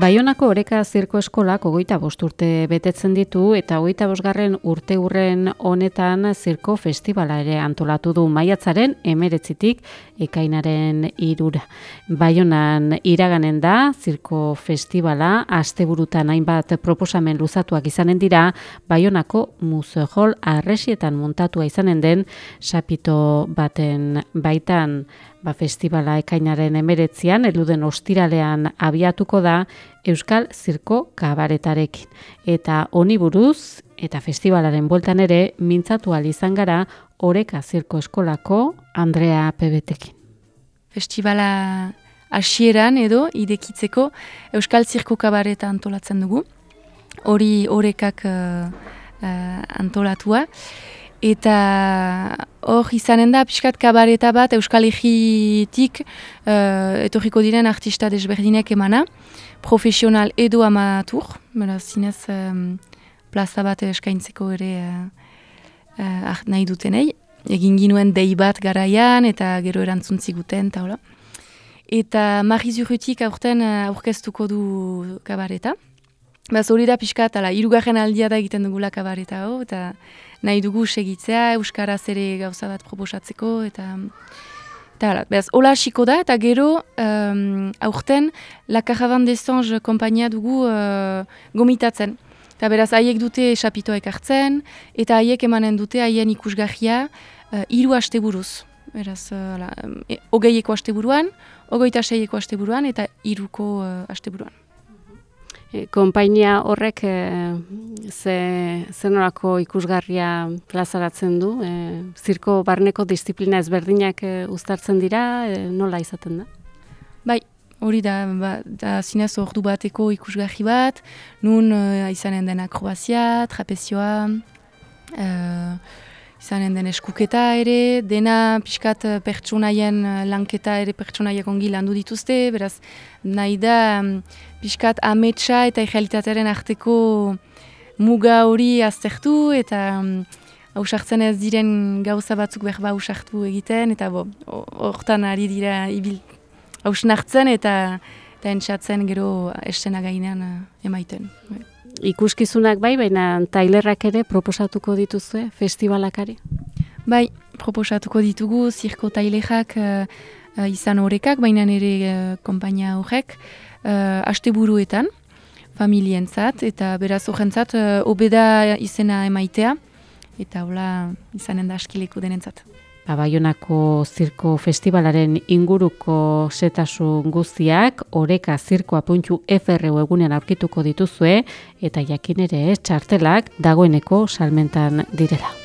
Baionako oreka zirko eskolak ogoita bosturte betetzen ditu eta ogoita bosgarren urte urren honetan zirko festivala ere antolatu du maiatzaren emeretzitik ekainaren irura. Baionan iraganen da zirko festivala asteburutan hainbat proposamen luzatuak izanen dira Baionako muzeojol arresietan montatua izanen den sapito baten baitan ba, festivala ekainaren emeretzian, eluden ostiralean abiatuko da Euskal Zirko Kabaretarekin. Eta honi buruz, eta festivalaren bueltan ere, mintzatu izan gara Oreka Zirko Eskolako Andrea Pebetekin. Festivala hasieran edo idekitzeko Euskal Zirko Kabareta antolatzen dugu. Hori orekak uh, uh, antolatua. Eta hor izanen da, pixkat kabareta bat Euskal Egitik uh, etorriko diren artista desberdinek emana, profesional edo amatur, bera zinez um, plaza bat eskaintzeko ere uh, uh, nahi dutenei. Egin ginuen dei bat garaian eta gero erantzuntzi guten, eta hola. Eta Mariz Urrutik aurten aurkeztuko du kabareta. Baz hori da pixkat, ala, irugarren aldia da egiten dugula kabareta hau, eta nahi dugu segitzea, Euskaraz ere gauza bat proposatzeko, eta... Eta hala, behaz, hola hasiko da, eta gero, um, aurten, La Caravan des Anges kompainia dugu uh, gomitatzen. Eta beraz, haiek dute esapitoek hartzen, eta haiek emanen dute haien ikusgahia uh, iru haste buruz. Beraz, uh, hala, e, ogeieko haste buruan, ogoita seieko haste buruan, eta iruko uh, haste buruan. E, konpainia horrek e, ze zenolako ikusgarria plazaratzen du? E, zirko barneko disiplina ezberdinak e, uztartzen dira, e, nola izaten da? Bai, hori da, ba, da zinez ordu bateko ikusgarri bat, nun e, izanen den akrobazia, trapezioa, e, izanen den eskuketa ere, dena pixkat eh, pertsonaien eh, lanketa ere pertsonaiek ongi landu dituzte, beraz nahi da mm, pixkat ametsa eta egalitatearen arteko muga hori aztertu eta mm, hausartzen ez diren gauza batzuk behar ba hausartu egiten, eta bo, hortan ari dira ibil hausnartzen eta eta entzatzen gero estena gainean uh, emaiten. Ikuskizunak bai, baina tailerrak ere proposatuko dituzue festivalakari? Bai, proposatuko ditugu zirko tailerak uh, izan horrekak, baina ere uh, kompainia horrek, uh, asteburuetan, familientzat, eta beraz horrentzat, uh, obeda izena emaitea, eta hola izanen da askileko denentzat. Baionako zirko festivalaren inguruko setasun guztiak oreka zirkoa puntxu FRU egunean aurkituko dituzue eta jakin ere txartelak dagoeneko salmentan direla.